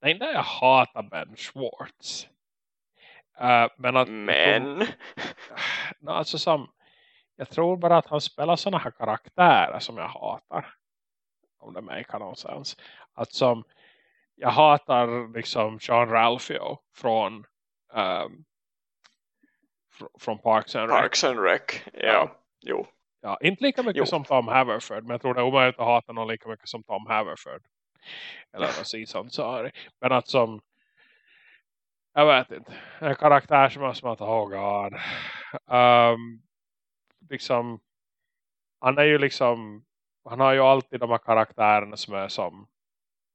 det inte jag hatar Ben Schwartz. Uh, men att, men no, alltså som jag tror bara att han spelar såna här karaktärer som jag hatar. Om det make någon sens. Att som jag hatar liksom Sean Ralphio från um, från Parks and Rec. Parks and Rec, ja. ja. Jo. Ja, inte lika mycket jo. som Tom Haverford. Men jag tror det är omöjligt att hata någon lika mycket som Tom Haverford. Eller vad Season sorry. Men att som jag vet inte. En karaktär som är som att, oh god. Um, liksom han är ju liksom han har ju alltid de här karaktärerna som är som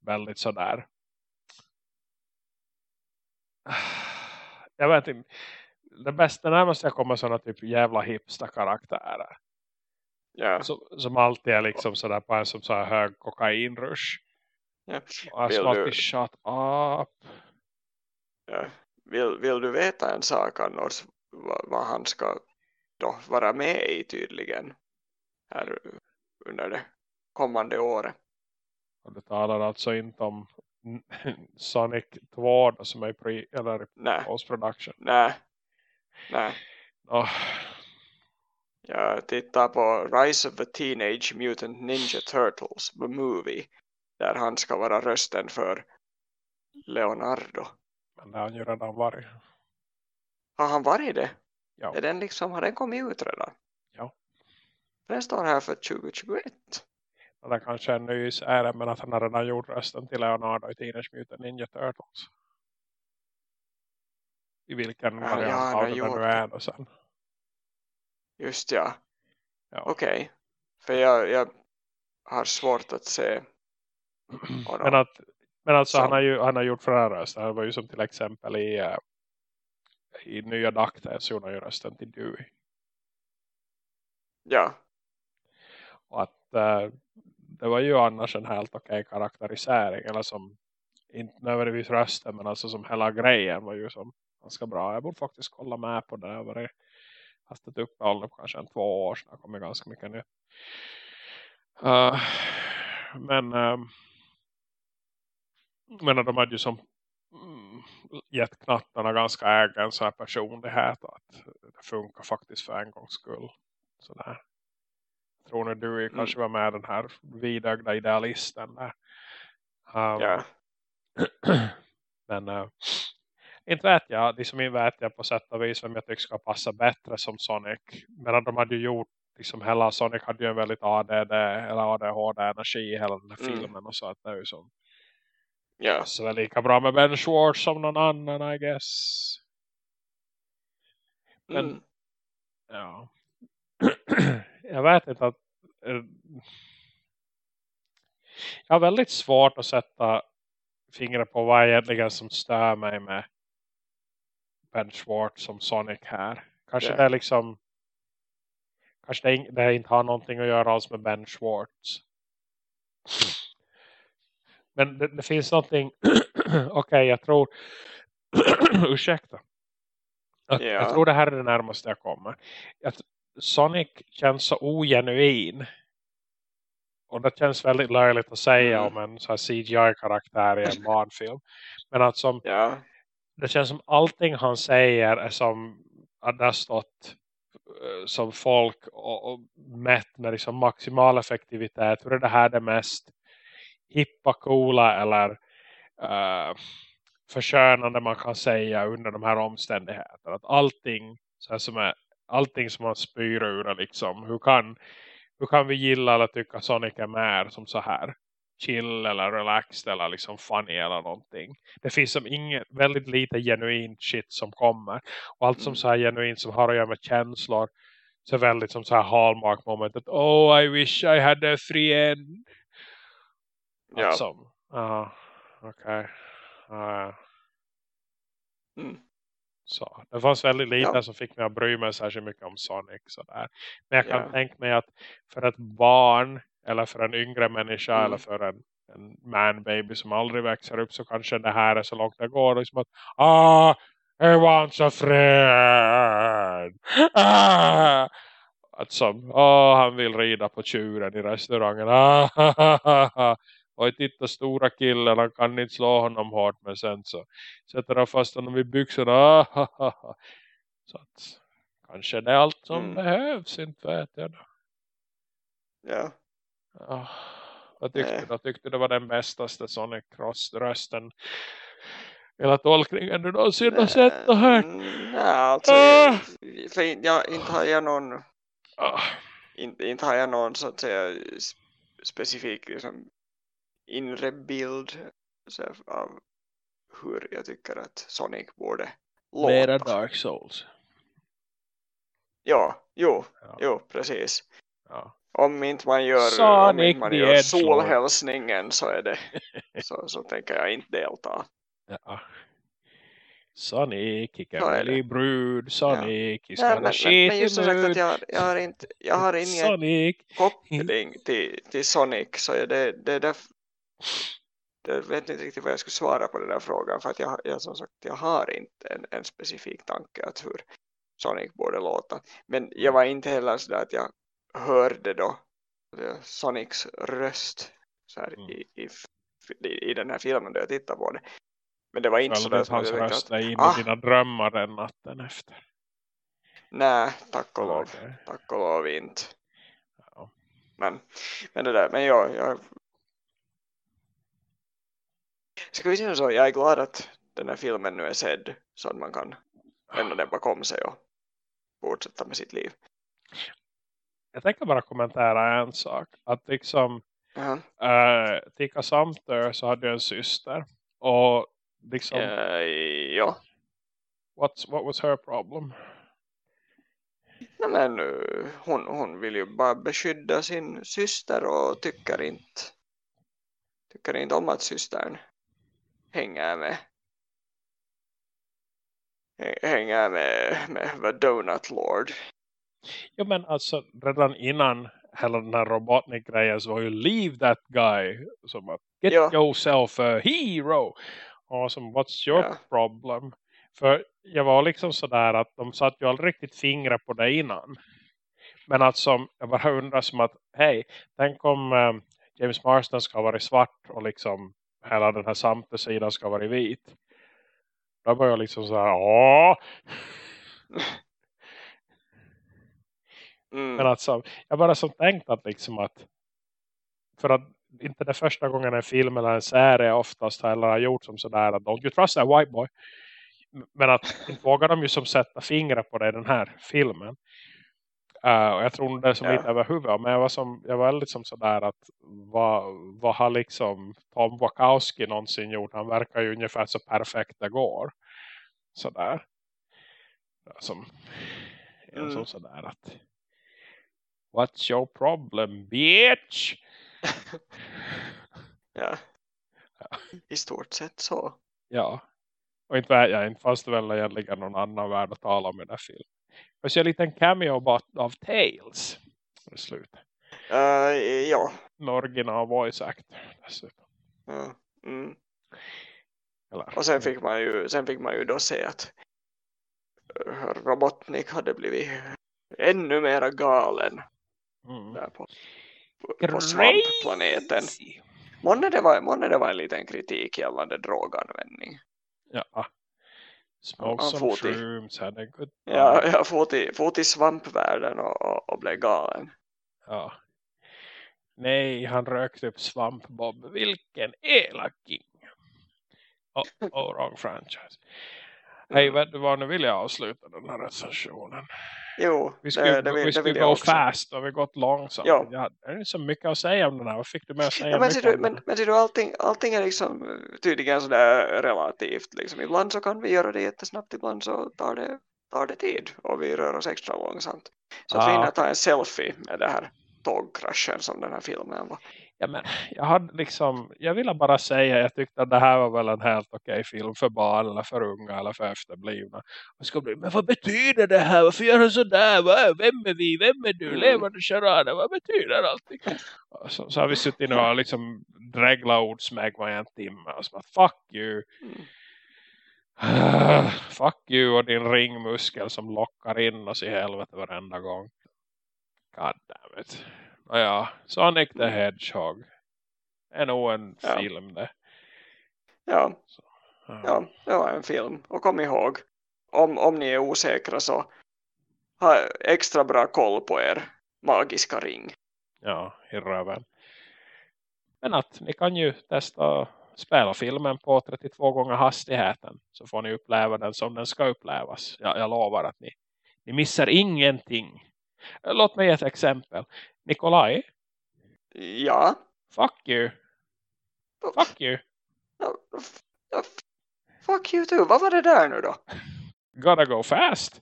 väldigt sådär jag vet inte det bästa närmast jag kommer sådana typ jävla hipsta karaktärer yeah. som, som alltid är liksom sådär på en som så här hög kokainrush yeah. och som alltid shut up yeah. vill, vill du veta en sak annars vad, vad han ska då vara med i tydligen här under det kommande året. Och du talar alltså inte om Sonic 2 då, som är pre, eller Nej. post-production? Nej. Nej. Oh. Jag tittar på Rise of the Teenage Mutant Ninja Turtles, the movie. Där han ska vara rösten för Leonardo. Men det har han ju redan varit. Har han varit det? Ja. Är den liksom, har den kommit ut redan? Ja. Den står här för 2021. Och det kanske är en ny serie men att han har redan gjort rösten till Leonardo i Teenage Mutant Ninja Turtles. I vilken ja, variant ja, av den nu är och sen. Just ja. ja. Okej. Okay. För jag, jag har svårt att se. men, att, men alltså han har, ju, han har gjort flera röster. Det var ju som till exempel i uh, i nya Ducktails gjorde han ju rösten till Dewey. Ja. Och att äh, det var ju annars en helt okej karaktärisering. Eller som, inte nödvändigtvis rösten men alltså som hela grejen var ju som ganska bra. Jag borde faktiskt kolla med på det. Jag har haft ett uppehåll på kanske en två år sedan. Det kommer ganska mycket nytt. Uh, men uh, men de hade ju som gett knattarna ganska egen så här personlighet att det funkar faktiskt för en gångs skull. Sådär. Tror nu du mm. kanske var med den här vidögda idealisten där. Um, ja. men uh, inte vet jag, det som inte vet jag på sätt och vis vem jag tycker ska passa bättre som Sonic. Men de hade ju gjort, liksom hela Sonic hade ju en väldigt ADD eller ADHD-energi i hela den här mm. filmen och så att det är ju som Ja. Så är lika bra med Ben Schwartz som någon annan, I guess. Men, mm. ja. jag vet inte att uh, jag har väldigt svårt att sätta fingret på vad egentligen som stör mig med Ben Schwartz som Sonic här. Kanske yeah. det är liksom kanske det, det inte har någonting att göra alls med Ben Schwartz. Men det, det finns någonting okej okay, jag tror ursäkta att, ja. jag tror det här är det närmaste jag kommer att Sonic känns så ogenuin och det känns väldigt löjligt att säga mm. om en CGI-karaktär i en barnfilm men att som ja. det känns som allting han säger är som att det har stått eh, som folk och, och mätt med liksom maximal effektivitet. Hur är det här det mest hippa, coola eller uh, förskönande man kan säga under de här omständigheterna. Att allting, så som är, allting som man spyr ur liksom, hur kan, hur kan vi gilla eller tycka Sonic är mer som så här? chill eller relaxed eller liksom funny eller någonting. Det finns som inget, väldigt lite genuint shit som kommer. Och allt som mm. så här genuint som har att göra med känslor så väldigt som så här hallmark moment att oh I wish I had a friend. Ja. Alltså, uh, okej. Okay. Uh, mm. Så, det fanns väldigt lite ja. som fick mig att bry mig särskilt mycket om Sonic. Sådär. Men jag kan ja. tänka mig att för ett barn eller för en yngre människa mm. eller för en, en man baby som aldrig växer upp så kanske det här är så långt det går. Liksom att, ah, I want a friend. Ah! Att som, oh, han vill rida på tjuren i restaurangen. Ah, och titta stora killen, han kan inte slå honom hårt men sen så sätter han fast honom i byxorna. Ah, så att kanske det är allt som mm. behövs, inte vet jag då. Ja. Oh, vad tyckte du? Jag tyckte det var den bästaste Sonic Cross-rösten eller tolkningen du någonsin har sett och hört. Nej, alltså, ah! för jag, inte har jag någon ah. inte, inte har jag någon så att säga specifik liksom, inre bild så, av hur jag tycker att Sonic borde låta. Mera Dark Souls. Ja, jo, ja. jo precis. Ja. Om inte man gör, Sonic om inte man gör solhälsningen så är det så, så tänker jag inte delta. Ja. Sonic, he can really brud, Sonic, ja. he's ja, men, men, men just som sagt att jag, jag har inte jag har ingen Sonic. koppling till, till Sonic så är det, det är därför jag vet inte riktigt vad jag skulle svara på den där frågan för att jag, jag som sagt jag har inte en, en specifik tanke att hur Sonic borde låta men jag var inte heller så att jag hörde då Sonics röst så här, mm. i, i, i, den här filmen då jag tittade på det. Men det var inte så där hans röst är in i ah, dina drömmar den natten efter. Nej, tack och lov. Okay. Tack och lov inte. Ja. Men, men det där, men jag, jag Ska vi säga så, jag är glad att den här filmen nu är sedd så att man kan lämna den bakom sig och fortsätta med sitt liv jag tänker bara kommentera en sak. Att liksom uh -huh. uh, Tika Sumter så hade en syster. Och liksom... Uh, ja. What's, what was her problem? Nej men hon, hon vill ju bara beskydda sin syster och tycker inte tycker inte om att systern hänger med hänger med, med The Donut Lord. Jo men alltså redan innan hela den här Robotnik-grejen så var ju leave that guy. Som att get ja. yourself a hero. Och som what's your ja. problem? För jag var liksom sådär att de satt ju aldrig riktigt fingret på det innan. Men att som, jag bara undrar som att hej, tänk om um, James Marston ska vara svart och liksom hela den här samte sidan ska vara vit. Då var jag liksom så här, åh! Mm. Men alltså, jag bara så tänkt att liksom att för att inte det första gången en film eller en serie oftast heller har gjort som sådär att don't you trust that white boy men att inte vågar de ju som sätta fingrar på det i den här filmen uh, och jag tror det är som ja. lite över huvudet men jag var, som, jag var väldigt som sådär att vad, vad har liksom Tom Wachowski någonsin gjort han verkar ju ungefär så perfekt det går sådär som mm. som sådär att What's your problem, bitch? ja. ja. I stort sett så. Ja. Och inte jag, inte fanns det väl egentligen någon annan värld att tala om i den här filmen. Jag ser en liten cameo av Tails. I slutet. Uh, ja. Med original voice act. Dessutom. Uh, mm. Eller, och sen fick, man ju, sen fick man ju då se att eh, Robotnik hade blivit ännu mera galen Mm. Där på, på svampplaneten. Månne det, var, månne det var en liten kritik gällande droganvändning. Ja. Smoke han some for till- shrooms, had a good Ja, time. jag får till, for till svampvärlden och, och, och blev galen. Ja. Nej, han rökte upp svampbob. Vilken elaking. Oh, oh, wrong franchise. Hej, Mm. vad? Nu vill jag avsluta den här recensionen. Jo, Vi skulle, det, det, vi det skulle gå fast och vi gått långsamt. Ja. Ja. det är inte så mycket att säga om den här. Vad fick du med att säga? Ja, men, du, men, men du, allting, allting är liksom eh, tydligen sådär relativt. Liksom. Ibland så kan vi göra det jättesnabbt, ibland så tar det, tar det tid och vi rör oss extra långsamt. Så att vi hinner ta en selfie med det här tågkraschen som den här filmen var. Ja, men jag hade liksom, jag ville bara säga, jag tyckte att det här var väl en helt okej film för barn eller för unga eller för efterblivna. Och ska bli, men vad betyder det här? Varför gör du sådär? Vem är vi? Vem är du? Mm. Levande charade? Vad betyder allting? Så, så har vi suttit och liksom dräglat ordsmägma i en timme och så bara, fuck you. Mm. fuck you och din ringmuskel som lockar in oss i helvete varenda gång. God damn it. Nåja, Sonic the Hedgehog. är nog en Ja. film det. Ja, Ja. ja, det var en film. Och kom ihåg, om, om ni är osäkra så ha extra bra koll på er magiska ring. ja, i röven. Men att ni kan ju testa spela filmen på 32 gånger hastigheten. Så får ni uppleva den som den ska upplevas. Jag, jag lovar att ni, ni missar ingenting. Låt mig ge ett exempel. Nikolaj, Ja, fuck you. Fuck you. Ja, f- Fuck you too. Vad var det där nu då? Gotta go fast.